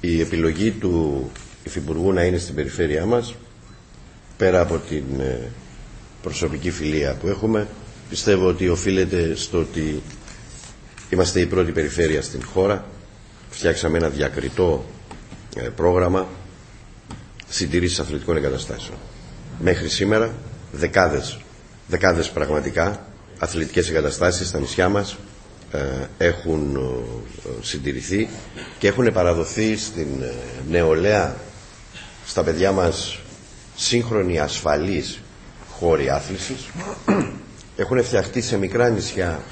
η επιλογή του Υφυπουργού να είναι στην περιφέρειά μας πέρα από την ε, προσωπική φιλία που έχουμε πιστεύω ότι οφείλεται στο ότι είμαστε η πρώτη περιφέρεια στην χώρα. Φτιάξαμε ένα διακριτό ε, πρόγραμμα συντηρήσης αθλητικών εγκαταστάσεων. Μέχρι σήμερα δεκάδες δεκάδες πραγματικά αθλητικές εγκαταστάσεις στα νησιά μας ε, έχουν συντηρηθεί και έχουν παραδοθεί στην νεολαία στα παιδιά μας σύγχρονοι ασφαλείς χώροι άθλησης. Έχουν φτιαχτεί σε μικρά νησιά.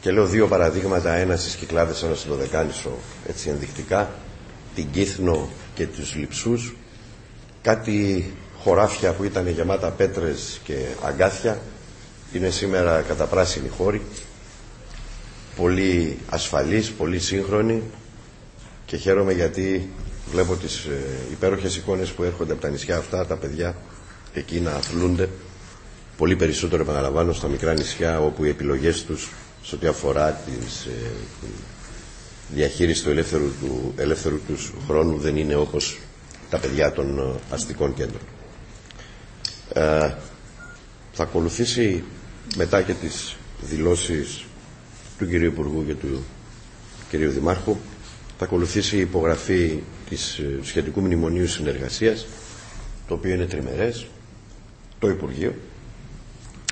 Και λέω δύο παραδείγματα. Ένα στις Κυκλάδες, ένα στο Δεκάνησο έτσι ενδεικτικά. Την Κύθνο και τους Λιψούς. Κάτι χωράφια που ήταν γεμάτα πέτρες και αγκάθια. Είναι σήμερα κατά πράσινη χώρη πολύ ασφαλής, πολύ σύγχρονη και χαίρομαι γιατί βλέπω τις ε, υπέροχες εικόνες που έρχονται από τα νησιά αυτά, τα παιδιά εκεί να αθλούνται πολύ περισσότερο επαναλαμβάνω στα μικρά νησιά όπου οι επιλογές τους σε ό,τι αφορά τις, ε, διαχείριση του ελεύθερου, του ελεύθερου τους χρόνου δεν είναι όπως τα παιδιά των ε, αστικών κέντρων. Ε, θα ακολουθήσει μετά και τις δηλώσεις του κυρίου Υπουργού και του κυρίου Δημάρχου. Θα ακολουθήσει η υπογραφή της ε, σχετικού μνημονίου συνεργασίας το οποίο είναι τριμερές το Υπουργείο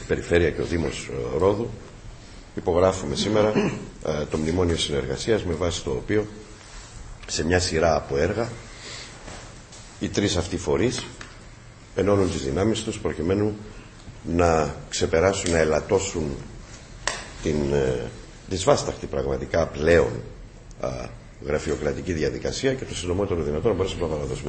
η Περιφέρεια και ο Δήμος ε, Ρόδου. Υπογράφουμε σήμερα ε, το μνημόνιο συνεργασίας με βάση το οποίο σε μια σειρά από έργα οι τρεις αυτοί φορείς ενώνουν τις δυνάμεις τους προκειμένου να ξεπεράσουν, να ελαττώσουν την δυσβάσταχτη πραγματικά πλέον α, γραφειοκρατική διαδικασία και το συντομότερο δυνατόν να μπορέσουμε να παραδώσουμε